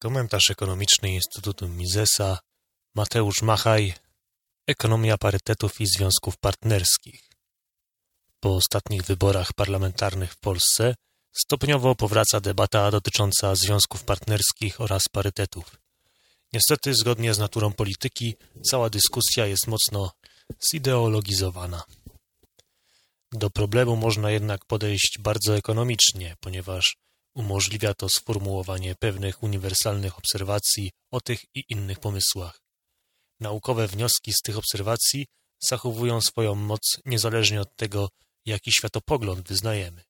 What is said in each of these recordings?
Komentarz ekonomiczny Instytutu Misesa Mateusz Machaj Ekonomia parytetów i związków partnerskich Po ostatnich wyborach parlamentarnych w Polsce stopniowo powraca debata dotycząca związków partnerskich oraz parytetów. Niestety, zgodnie z naturą polityki, cała dyskusja jest mocno zideologizowana. Do problemu można jednak podejść bardzo ekonomicznie, ponieważ Umożliwia to sformułowanie pewnych uniwersalnych obserwacji o tych i innych pomysłach. Naukowe wnioski z tych obserwacji zachowują swoją moc niezależnie od tego, jaki światopogląd wyznajemy.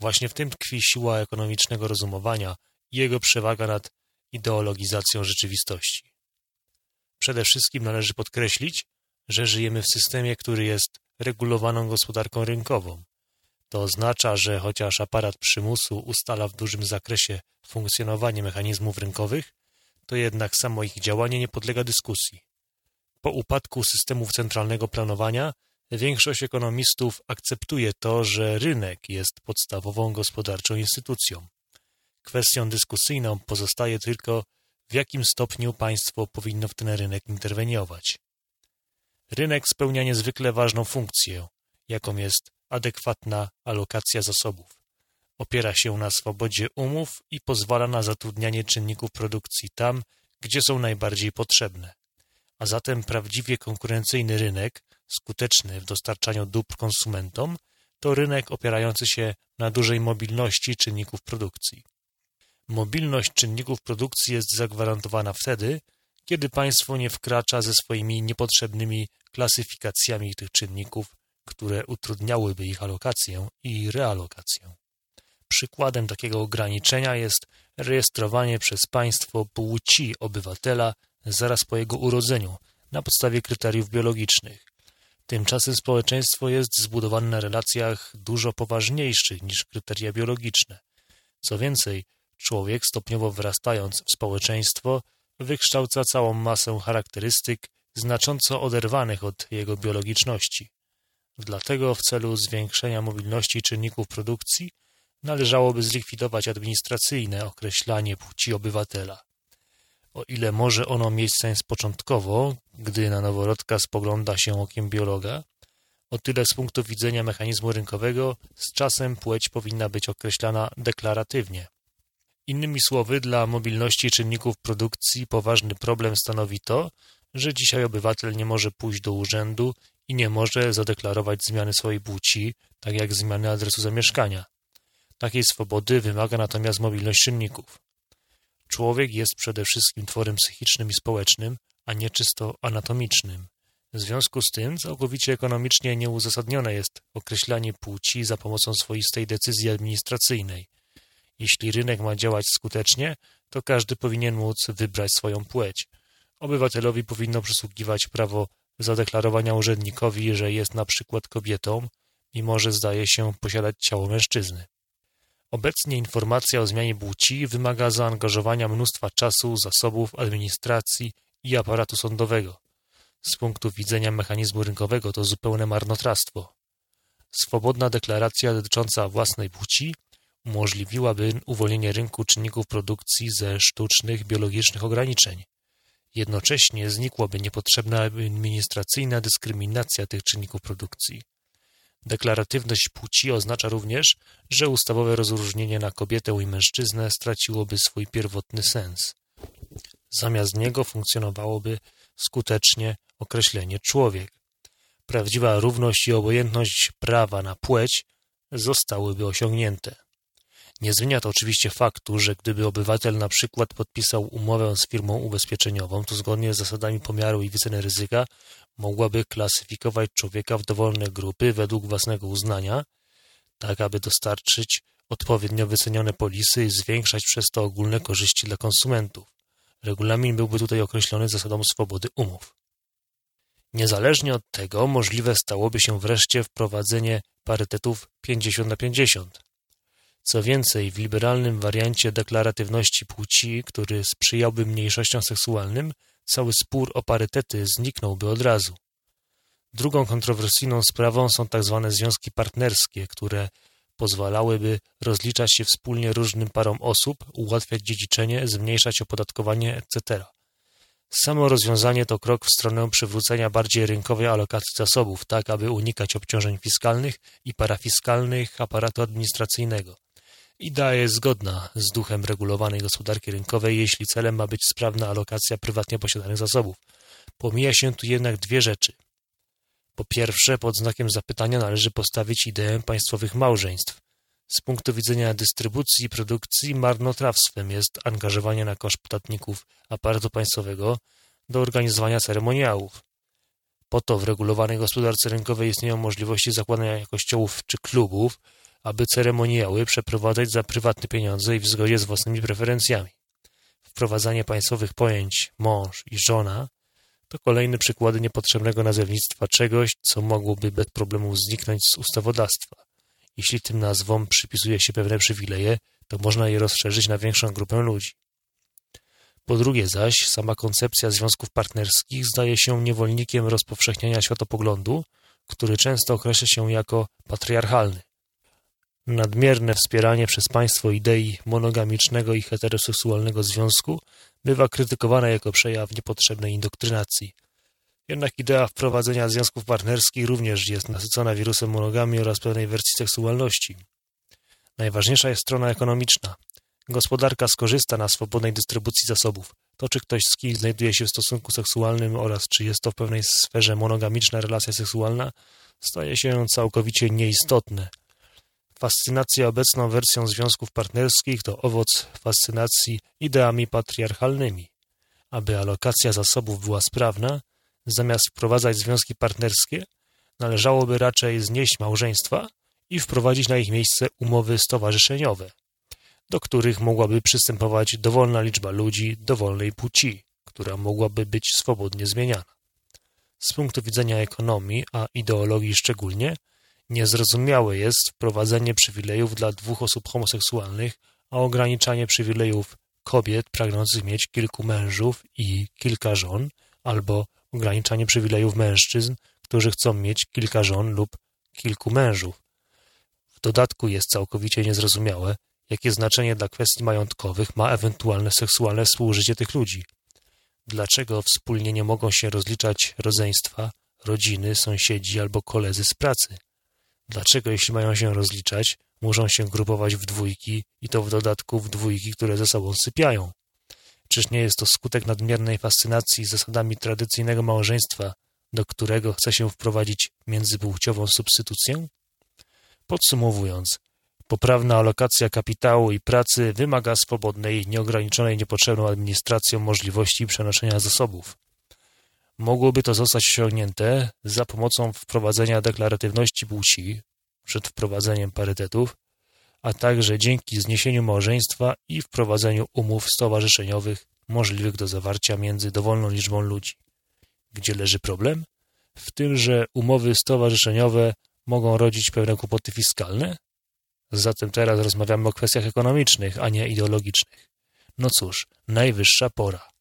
Właśnie w tym tkwi siła ekonomicznego rozumowania i jego przewaga nad ideologizacją rzeczywistości. Przede wszystkim należy podkreślić, że żyjemy w systemie, który jest regulowaną gospodarką rynkową, to oznacza, że chociaż aparat przymusu ustala w dużym zakresie funkcjonowanie mechanizmów rynkowych, to jednak samo ich działanie nie podlega dyskusji. Po upadku systemów centralnego planowania większość ekonomistów akceptuje to, że rynek jest podstawową gospodarczą instytucją. Kwestią dyskusyjną pozostaje tylko, w jakim stopniu państwo powinno w ten rynek interweniować. Rynek spełnia niezwykle ważną funkcję, jaką jest adekwatna alokacja zasobów. Opiera się na swobodzie umów i pozwala na zatrudnianie czynników produkcji tam, gdzie są najbardziej potrzebne. A zatem prawdziwie konkurencyjny rynek, skuteczny w dostarczaniu dóbr konsumentom, to rynek opierający się na dużej mobilności czynników produkcji. Mobilność czynników produkcji jest zagwarantowana wtedy, kiedy państwo nie wkracza ze swoimi niepotrzebnymi klasyfikacjami tych czynników które utrudniałyby ich alokację i realokację. Przykładem takiego ograniczenia jest rejestrowanie przez państwo płci obywatela zaraz po jego urodzeniu na podstawie kryteriów biologicznych. Tymczasem społeczeństwo jest zbudowane na relacjach dużo poważniejszych niż kryteria biologiczne. Co więcej, człowiek stopniowo wyrastając w społeczeństwo wykształca całą masę charakterystyk znacząco oderwanych od jego biologiczności. Dlatego w celu zwiększenia mobilności czynników produkcji należałoby zlikwidować administracyjne określanie płci obywatela. O ile może ono mieć sens początkowo, gdy na noworodka spogląda się okiem biologa, o tyle z punktu widzenia mechanizmu rynkowego z czasem płeć powinna być określana deklaratywnie. Innymi słowy, dla mobilności czynników produkcji poważny problem stanowi to, że dzisiaj obywatel nie może pójść do urzędu i nie może zadeklarować zmiany swojej płci, tak jak zmiany adresu zamieszkania. Takiej swobody wymaga natomiast mobilność czynników. Człowiek jest przede wszystkim tworem psychicznym i społecznym, a nie czysto anatomicznym. W związku z tym całkowicie ekonomicznie nieuzasadnione jest określanie płci za pomocą swoistej decyzji administracyjnej. Jeśli rynek ma działać skutecznie, to każdy powinien móc wybrać swoją płeć. Obywatelowi powinno przysługiwać prawo zadeklarowania urzędnikowi, że jest na przykład kobietą, mimo że zdaje się posiadać ciało mężczyzny. Obecnie informacja o zmianie płci wymaga zaangażowania mnóstwa czasu, zasobów, administracji i aparatu sądowego. Z punktu widzenia mechanizmu rynkowego to zupełne marnotrawstwo. Swobodna deklaracja dotycząca własnej płci umożliwiłaby uwolnienie rynku czynników produkcji ze sztucznych, biologicznych ograniczeń. Jednocześnie znikłaby niepotrzebna administracyjna dyskryminacja tych czynników produkcji. Deklaratywność płci oznacza również, że ustawowe rozróżnienie na kobietę i mężczyznę straciłoby swój pierwotny sens. Zamiast niego funkcjonowałoby skutecznie określenie człowiek. Prawdziwa równość i obojętność prawa na płeć zostałyby osiągnięte. Nie zmienia to oczywiście faktu, że gdyby obywatel na przykład podpisał umowę z firmą ubezpieczeniową, to zgodnie z zasadami pomiaru i wyceny ryzyka mogłaby klasyfikować człowieka w dowolne grupy według własnego uznania, tak aby dostarczyć odpowiednio wycenione polisy i zwiększać przez to ogólne korzyści dla konsumentów. Regulamin byłby tutaj określony zasadą swobody umów. Niezależnie od tego możliwe stałoby się wreszcie wprowadzenie parytetów 50 na 50. Co więcej, w liberalnym wariancie deklaratywności płci, który sprzyjałby mniejszościom seksualnym, cały spór o parytety zniknąłby od razu. Drugą kontrowersyjną sprawą są tzw. Tak związki partnerskie, które pozwalałyby rozliczać się wspólnie różnym parom osób, ułatwiać dziedziczenie, zmniejszać opodatkowanie, etc. Samo rozwiązanie to krok w stronę przywrócenia bardziej rynkowej alokacji zasobów, tak aby unikać obciążeń fiskalnych i parafiskalnych aparatu administracyjnego. Idea jest zgodna z duchem regulowanej gospodarki rynkowej, jeśli celem ma być sprawna alokacja prywatnie posiadanych zasobów. Pomija się tu jednak dwie rzeczy. Po pierwsze, pod znakiem zapytania należy postawić ideę państwowych małżeństw. Z punktu widzenia dystrybucji i produkcji marnotrawstwem jest angażowanie na koszt podatników aparatu państwowego do organizowania ceremoniałów. Po to w regulowanej gospodarce rynkowej istnieją możliwości zakładania kościołów czy klubów, aby ceremoniały przeprowadzać za prywatne pieniądze i w zgodzie z własnymi preferencjami. Wprowadzanie państwowych pojęć mąż i żona to kolejne przykłady niepotrzebnego nazewnictwa czegoś, co mogłoby bez problemu zniknąć z ustawodawstwa. Jeśli tym nazwom przypisuje się pewne przywileje, to można je rozszerzyć na większą grupę ludzi. Po drugie zaś, sama koncepcja związków partnerskich zdaje się niewolnikiem rozpowszechniania światopoglądu, który często określa się jako patriarchalny. Nadmierne wspieranie przez państwo idei monogamicznego i heteroseksualnego związku bywa krytykowane jako przejaw niepotrzebnej indoktrynacji. Jednak idea wprowadzenia związków partnerskich również jest nasycona wirusem monogami oraz pewnej wersji seksualności. Najważniejsza jest strona ekonomiczna. Gospodarka skorzysta na swobodnej dystrybucji zasobów. To, czy ktoś z kim znajduje się w stosunku seksualnym oraz czy jest to w pewnej sferze monogamiczna relacja seksualna, staje się całkowicie nieistotne – Fascynacja obecną wersją związków partnerskich to owoc fascynacji ideami patriarchalnymi. Aby alokacja zasobów była sprawna, zamiast wprowadzać związki partnerskie, należałoby raczej znieść małżeństwa i wprowadzić na ich miejsce umowy stowarzyszeniowe, do których mogłaby przystępować dowolna liczba ludzi dowolnej płci, która mogłaby być swobodnie zmieniana. Z punktu widzenia ekonomii, a ideologii szczególnie, Niezrozumiałe jest wprowadzenie przywilejów dla dwóch osób homoseksualnych, a ograniczanie przywilejów kobiet pragnących mieć kilku mężów i kilka żon, albo ograniczanie przywilejów mężczyzn, którzy chcą mieć kilka żon lub kilku mężów. W dodatku jest całkowicie niezrozumiałe, jakie znaczenie dla kwestii majątkowych ma ewentualne seksualne współżycie tych ludzi. Dlaczego wspólnie nie mogą się rozliczać rodzeństwa, rodziny, sąsiedzi albo koledzy z pracy? Dlaczego, jeśli mają się rozliczać, muszą się grupować w dwójki i to w dodatku w dwójki, które ze sobą sypiają? Czyż nie jest to skutek nadmiernej fascynacji zasadami tradycyjnego małżeństwa, do którego chce się wprowadzić międzypłciową substytucję? Podsumowując, poprawna alokacja kapitału i pracy wymaga swobodnej, nieograniczonej niepotrzebną administracją możliwości przenoszenia zasobów. Mogłoby to zostać osiągnięte za pomocą wprowadzenia deklaratywności płci przed wprowadzeniem parytetów, a także dzięki zniesieniu małżeństwa i wprowadzeniu umów stowarzyszeniowych możliwych do zawarcia między dowolną liczbą ludzi. Gdzie leży problem? W tym, że umowy stowarzyszeniowe mogą rodzić pewne kłopoty fiskalne? Zatem teraz rozmawiamy o kwestiach ekonomicznych, a nie ideologicznych. No cóż, najwyższa pora.